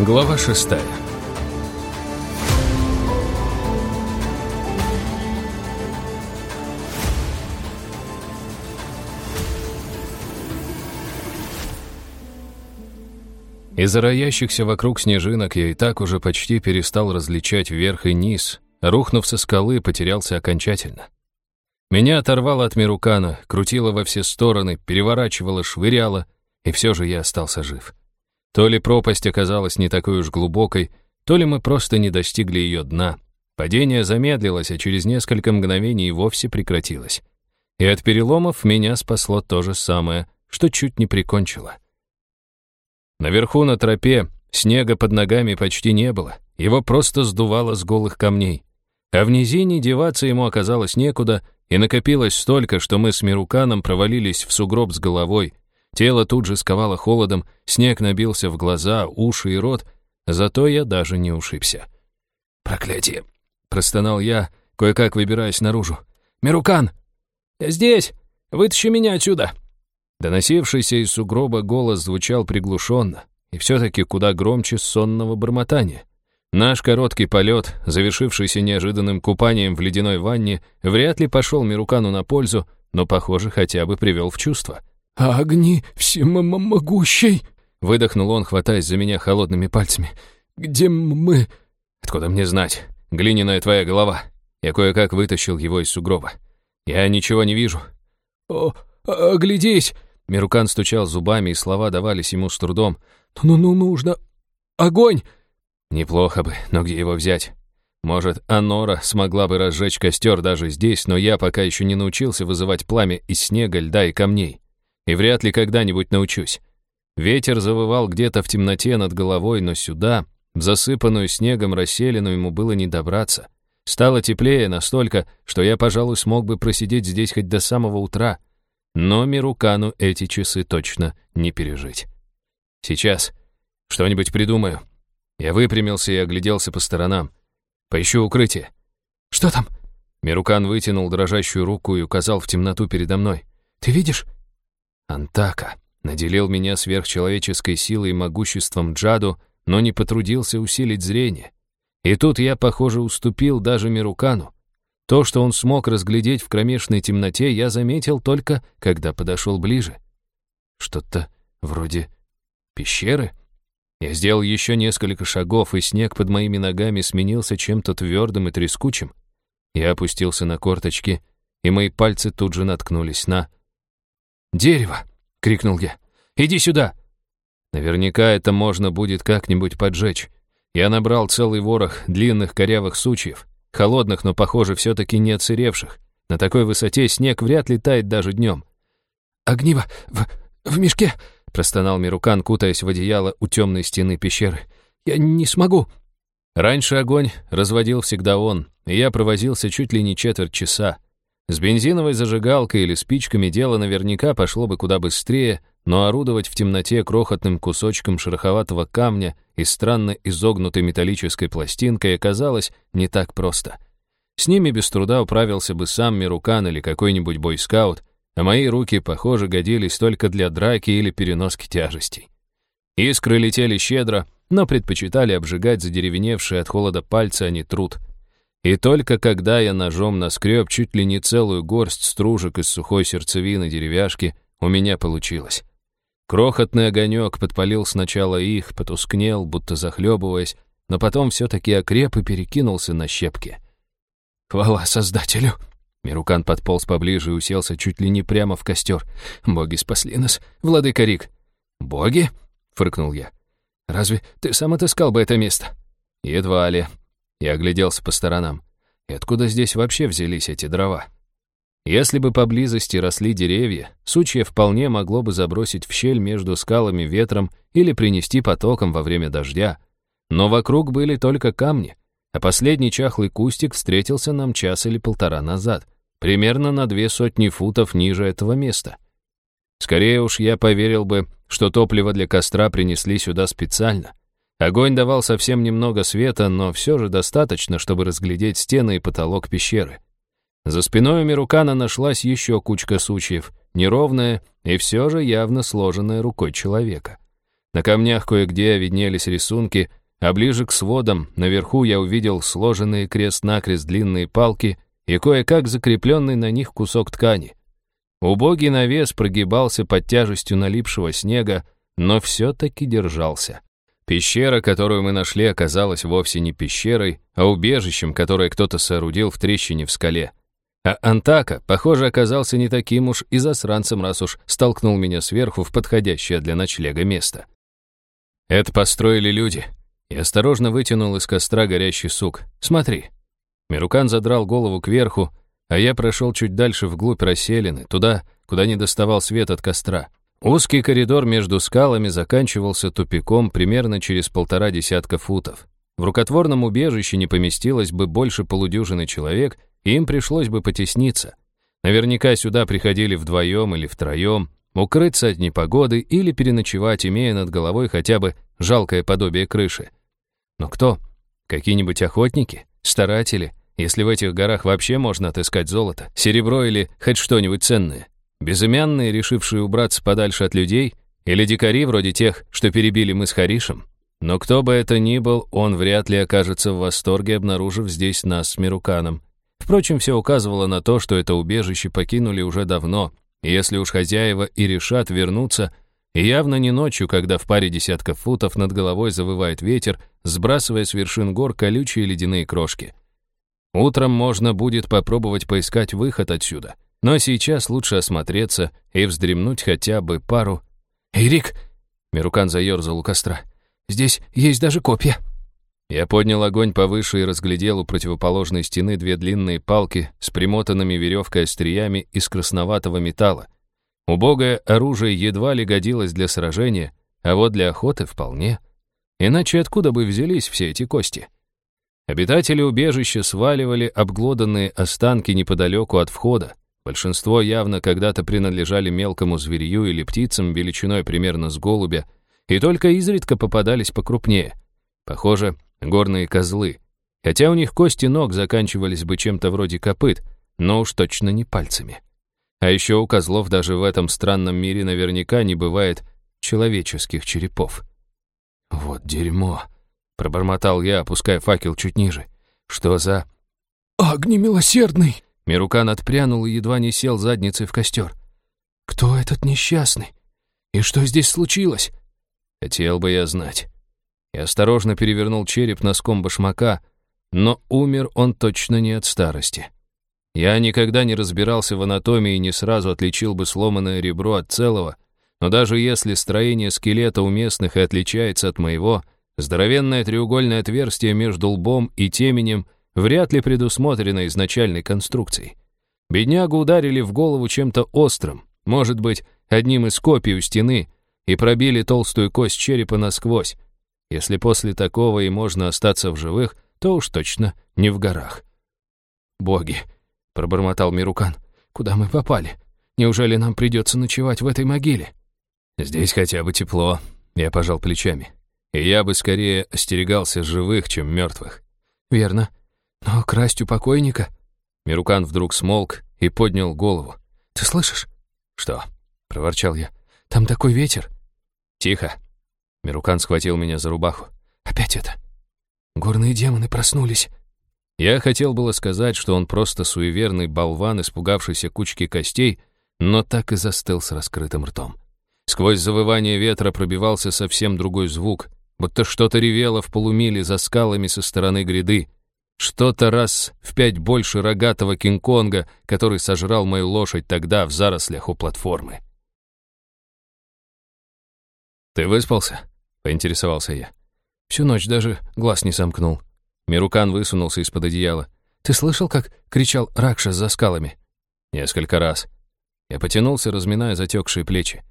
Глава шестая. Из-за роящихся вокруг снежинок я и так уже почти перестал различать верх и низ, рухнув со скалы, потерялся окончательно. Меня оторвало от Мирукана, крутило во все стороны, переворачивало, швыряло, и все же я остался жив. То ли пропасть оказалась не такой уж глубокой, то ли мы просто не достигли ее дна. Падение замедлилось, а через несколько мгновений вовсе прекратилось. И от переломов меня спасло то же самое, что чуть не прикончило. Наверху на тропе снега под ногами почти не было, его просто сдувало с голых камней. А в низине деваться ему оказалось некуда, и накопилось столько, что мы с Мируканом провалились в сугроб с головой. Тело тут же сковало холодом, снег набился в глаза, уши и рот, зато я даже не ушибся. «Проклятие!» — простонал я, кое-как выбираясь наружу. «Мирукан!» «Здесь! Вытащи меня отсюда!» Доносившийся из сугроба голос звучал приглушенно и все-таки куда громче сонного бормотания. Наш короткий полет, завершившийся неожиданным купанием в ледяной ванне, вряд ли пошел Мирукану на пользу, но, похоже, хотя бы привел в чувство. «Огни всемогущий!» — выдохнул он, хватаясь за меня холодными пальцами. «Где мы?» «Откуда мне знать? Глиняная твоя голова». Я кое-как вытащил его из сугроба. «Я ничего не вижу». «О, оглядись!» Мирукан стучал зубами, и слова давались ему с трудом. «Ну-ну, нужно... Огонь!» Неплохо бы, но где его взять? Может, Анора смогла бы разжечь костер даже здесь, но я пока еще не научился вызывать пламя из снега, льда и камней. И вряд ли когда-нибудь научусь. Ветер завывал где-то в темноте над головой, но сюда, в засыпанную снегом расселину, ему было не добраться. Стало теплее настолько, что я, пожалуй, смог бы просидеть здесь хоть до самого утра. Но Мирукану эти часы точно не пережить. Сейчас что-нибудь придумаю. Я выпрямился и огляделся по сторонам. Поищу укрытие. Что там? Мирукан вытянул дрожащую руку и указал в темноту передо мной. Ты видишь? Антака наделил меня сверхчеловеческой силой и могуществом Джаду, но не потрудился усилить зрение. И тут я, похоже, уступил даже Мирукану. То, что он смог разглядеть в кромешной темноте, я заметил только, когда подошел ближе. Что-то вроде пещеры. Я сделал еще несколько шагов, и снег под моими ногами сменился чем-то твердым и трескучим. Я опустился на корточки, и мои пальцы тут же наткнулись на... «Дерево!» — крикнул я. «Иди сюда!» Наверняка это можно будет как-нибудь поджечь. Я набрал целый ворох длинных корявых сучьев. Холодных, но, похоже, все-таки не отсыревших. На такой высоте снег вряд ли тает даже днем. «Огниво в, в мешке!» — простонал Мирукан, кутаясь в одеяло у темной стены пещеры. «Я не смогу!» Раньше огонь разводил всегда он, и я провозился чуть ли не четверть часа. С бензиновой зажигалкой или спичками дело наверняка пошло бы куда быстрее, но орудовать в темноте крохотным кусочком шероховатого камня и странно изогнутой металлической пластинкой оказалось не так просто. С ними без труда управился бы сам Мирукан или какой-нибудь бойскаут, а мои руки, похоже, годились только для драки или переноски тяжестей. Искры летели щедро, но предпочитали обжигать задеревеневшие от холода пальцы, а не труд. И только когда я ножом наскреб чуть ли не целую горсть стружек из сухой сердцевины деревяшки, у меня получилось. Крохотный огонек подпалил сначала их, потускнел, будто захлебываясь, но потом все-таки окреп и перекинулся на щепки. «Хвала Создателю!» Мирукан подполз поближе и уселся чуть ли не прямо в костер. «Боги спасли нас, владыка Рик!» «Боги?» — фыркнул я. «Разве ты сам отыскал бы это место?» «Едва ли». Я огляделся по сторонам. И откуда здесь вообще взялись эти дрова? Если бы поблизости росли деревья, сучья вполне могло бы забросить в щель между скалами ветром или принести потоком во время дождя. Но вокруг были только камни, а последний чахлый кустик встретился нам час или полтора назад, примерно на две сотни футов ниже этого места. Скорее уж я поверил бы, что топливо для костра принесли сюда специально. Огонь давал совсем немного света, но все же достаточно, чтобы разглядеть стены и потолок пещеры. За спиной у Мирукана нашлась еще кучка сучьев, неровная и все же явно сложенная рукой человека. На камнях кое-где виднелись рисунки, а ближе к сводам, наверху я увидел сложенные крест-накрест длинные палки и кое-как закрепленный на них кусок ткани. Убогий навес прогибался под тяжестью налипшего снега, но все-таки держался. Пещера, которую мы нашли, оказалась вовсе не пещерой, а убежищем, которое кто-то соорудил в трещине в скале. А Антака, похоже, оказался не таким уж и засранцем, раз уж столкнул меня сверху в подходящее для ночлега место. Это построили люди. Я осторожно вытянул из костра горящий сук. Смотри. Мирукан задрал голову кверху, а я прошел чуть дальше вглубь расселены, туда, куда не доставал свет от костра. Узкий коридор между скалами заканчивался тупиком примерно через полтора десятка футов. В рукотворном убежище не поместилось бы больше полудюжины человек, и им пришлось бы потесниться. Наверняка сюда приходили вдвоем или втроем, укрыться от непогоды или переночевать, имея над головой хотя бы жалкое подобие крыши. Но кто? Какие-нибудь охотники? Старатели? Если в этих горах вообще можно отыскать золото, серебро или хоть что-нибудь ценное? Безымянные, решившие убраться подальше от людей? Или дикари вроде тех, что перебили мы с Харишем? Но кто бы это ни был, он вряд ли окажется в восторге, обнаружив здесь нас с Мируканом. Впрочем, все указывало на то, что это убежище покинули уже давно, и если уж хозяева и решат вернуться, явно не ночью, когда в паре десятков футов над головой завывает ветер, сбрасывая с вершин гор колючие ледяные крошки. Утром можно будет попробовать поискать выход отсюда, но сейчас лучше осмотреться и вздремнуть хотя бы пару... «Эрик!» — Мирукан заерзал у костра. «Здесь есть даже копья». Я поднял огонь повыше и разглядел у противоположной стены две длинные палки с примотанными веревкой остриями из красноватого металла. Убогое оружие едва ли годилось для сражения, а вот для охоты вполне. Иначе откуда бы взялись все эти кости? Обитатели убежища сваливали обглоданные останки неподалеку от входа. Большинство явно когда-то принадлежали мелкому зверью или птицам величиной примерно с голубя, и только изредка попадались покрупнее. Похоже, горные козлы. Хотя у них кости ног заканчивались бы чем-то вроде копыт, но уж точно не пальцами. А еще у козлов даже в этом странном мире наверняка не бывает человеческих черепов. «Вот дерьмо!» — пробормотал я, опуская факел чуть ниже. «Что за...» «Агни милосердный!» Мирукан отпрянул и едва не сел задницей в костер. «Кто этот несчастный? И что здесь случилось?» «Хотел бы я знать». Я осторожно перевернул череп носком башмака, но умер он точно не от старости. Я никогда не разбирался в анатомии и не сразу отличил бы сломанное ребро от целого, но даже если строение скелета у местных и отличается от моего, здоровенное треугольное отверстие между лбом и теменем вряд ли предусмотрено изначальной конструкцией. Беднягу ударили в голову чем-то острым, может быть, одним из копий у стены, и пробили толстую кость черепа насквозь, если после такого и можно остаться в живых, то уж точно не в горах. «Боги!» — пробормотал Мирукан. «Куда мы попали? Неужели нам придется ночевать в этой могиле?» «Здесь хотя бы тепло», — я пожал плечами. «И я бы скорее остерегался живых, чем мертвых». «Верно. Но красть у покойника...» Мирукан вдруг смолк и поднял голову. «Ты слышишь?» «Что?» — проворчал я. «Там такой ветер». «Тихо», Мирукан схватил меня за рубаху. «Опять это! Горные демоны проснулись!» Я хотел было сказать, что он просто суеверный болван, испугавшийся кучки костей, но так и застыл с раскрытым ртом. Сквозь завывание ветра пробивался совсем другой звук, будто что-то ревело в полумиле за скалами со стороны гряды. Что-то раз в пять больше рогатого Кинг-Конга, который сожрал мою лошадь тогда в зарослях у платформы. «Ты выспался?» — поинтересовался я. Всю ночь даже глаз не сомкнул. Мирукан высунулся из-под одеяла. «Ты слышал, как кричал Ракша за скалами?» «Несколько раз». Я потянулся, разминая затекшие плечи.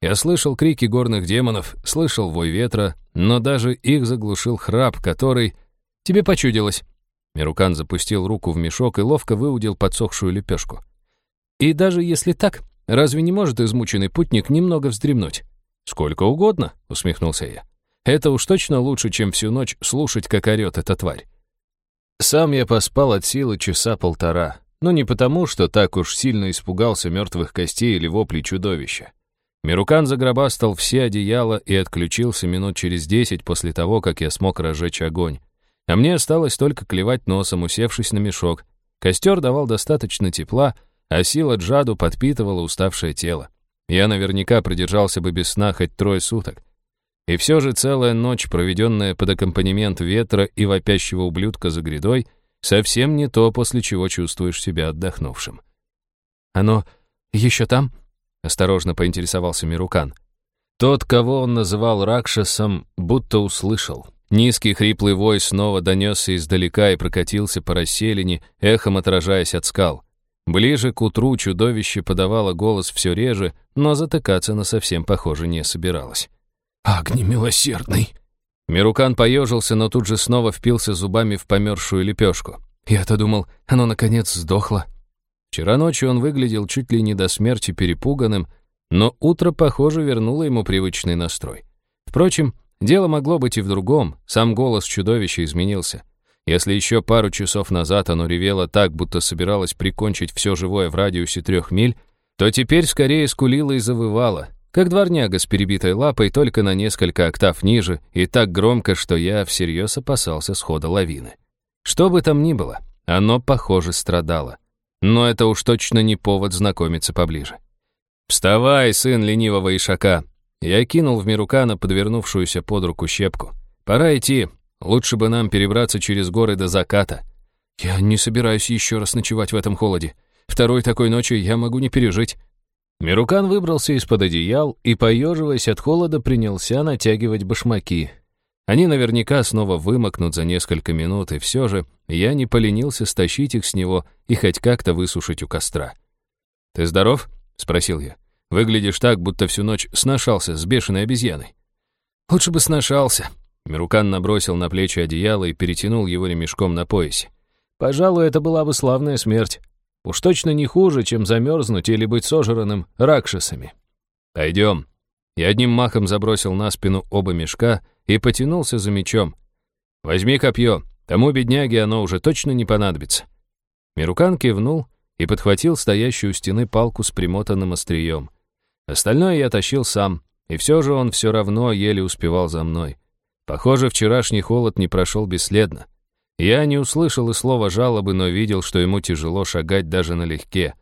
Я слышал крики горных демонов, слышал вой ветра, но даже их заглушил храп, который... «Тебе почудилось». Мирукан запустил руку в мешок и ловко выудил подсохшую лепешку. «И даже если так, разве не может измученный путник немного вздремнуть?» «Сколько угодно», — усмехнулся я. «Это уж точно лучше, чем всю ночь слушать, как орёт эта тварь». Сам я поспал от силы часа полтора, но не потому, что так уж сильно испугался мертвых костей или воплей чудовища. Мирукан загробастал все одеяла и отключился минут через десять после того, как я смог разжечь огонь. А мне осталось только клевать носом, усевшись на мешок. Костер давал достаточно тепла, а сила джаду подпитывала уставшее тело. Я наверняка продержался бы без сна хоть трое суток. И все же целая ночь, проведенная под аккомпанемент ветра и вопящего ублюдка за грядой, совсем не то, после чего чувствуешь себя отдохнувшим. «Оно еще там?» — осторожно поинтересовался Мирукан. Тот, кого он называл Ракшасом, будто услышал. Низкий хриплый вой снова донесся издалека и прокатился по расселине, эхом отражаясь от скал. Ближе к утру чудовище подавало голос все реже, но затыкаться на совсем, похоже, не собиралось. «Агни милосердный!» Мирукан поежился, но тут же снова впился зубами в померзшую лепешку. Я-то думал, оно наконец сдохло. Вчера ночью он выглядел чуть ли не до смерти перепуганным, но утро, похоже, вернуло ему привычный настрой. Впрочем, дело могло быть и в другом, сам голос чудовища изменился. Если еще пару часов назад оно ревело так, будто собиралось прикончить все живое в радиусе трех миль, то теперь скорее скулило и завывало, как дворняга с перебитой лапой, только на несколько октав ниже, и так громко, что я всерьез опасался схода лавины. Что бы там ни было, оно, похоже, страдало. Но это уж точно не повод знакомиться поближе. «Вставай, сын ленивого ишака!» Я кинул в Мирукана подвернувшуюся под руку щепку. «Пора идти. Лучше бы нам перебраться через горы до заката». «Я не собираюсь еще раз ночевать в этом холоде. Второй такой ночи я могу не пережить». Мирукан выбрался из-под одеял и, поеживаясь от холода, принялся натягивать башмаки. Они наверняка снова вымокнут за несколько минут, и все же я не поленился стащить их с него и хоть как-то высушить у костра. «Ты здоров?» — спросил я. Выглядишь так, будто всю ночь сношался с бешеной обезьяной». «Лучше бы сношался». Мирукан набросил на плечи одеяло и перетянул его ремешком на поясе. «Пожалуй, это была бы славная смерть. Уж точно не хуже, чем замерзнуть или быть сожранным ракшасами. Пойдем». Я одним махом забросил на спину оба мешка и потянулся за мечом. «Возьми копье, тому бедняге оно уже точно не понадобится». Мирукан кивнул и подхватил стоящую у стены палку с примотанным острием. Остальное я тащил сам, и все же он все равно еле успевал за мной. Похоже, вчерашний холод не прошел бесследно. Я не услышал и слова жалобы, но видел, что ему тяжело шагать даже налегке.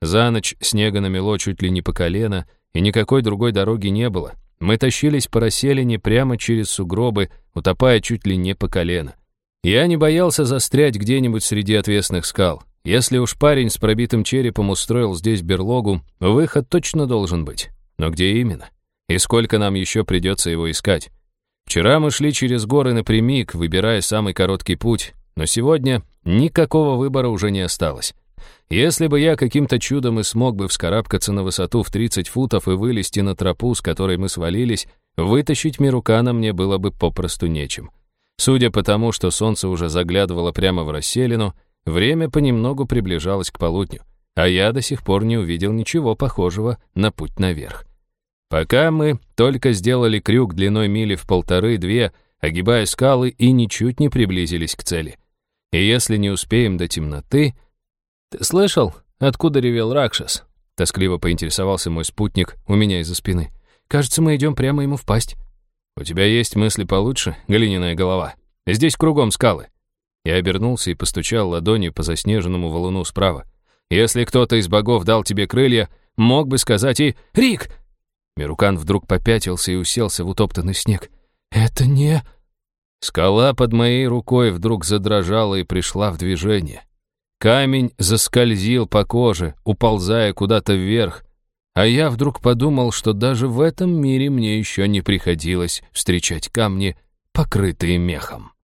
За ночь снега намело чуть ли не по колено, и никакой другой дороги не было. Мы тащились по расселине прямо через сугробы, утопая чуть ли не по колено. Я не боялся застрять где-нибудь среди отвесных скал. Если уж парень с пробитым черепом устроил здесь берлогу, выход точно должен быть. Но где именно? И сколько нам еще придется его искать? Вчера мы шли через горы напрямик, выбирая самый короткий путь, но сегодня никакого выбора уже не осталось. Если бы я каким-то чудом и смог бы вскарабкаться на высоту в 30 футов и вылезти на тропу, с которой мы свалились, вытащить Мирукана мне было бы попросту нечем. Судя по тому, что солнце уже заглядывало прямо в расселину, Время понемногу приближалось к полудню, а я до сих пор не увидел ничего похожего на путь наверх. Пока мы только сделали крюк длиной мили в полторы-две, огибая скалы и ничуть не приблизились к цели. И если не успеем до темноты... «Ты слышал, откуда ревел Ракшас?» Тоскливо поинтересовался мой спутник у меня из-за спины. «Кажется, мы идем прямо ему в пасть». «У тебя есть мысли получше, глиняная голова? Здесь кругом скалы. Я обернулся и постучал ладонью по заснеженному валуну справа. «Если кто-то из богов дал тебе крылья, мог бы сказать и «Рик!» Мирукан вдруг попятился и уселся в утоптанный снег. «Это не...» Скала под моей рукой вдруг задрожала и пришла в движение. Камень заскользил по коже, уползая куда-то вверх, а я вдруг подумал, что даже в этом мире мне еще не приходилось встречать камни, покрытые мехом.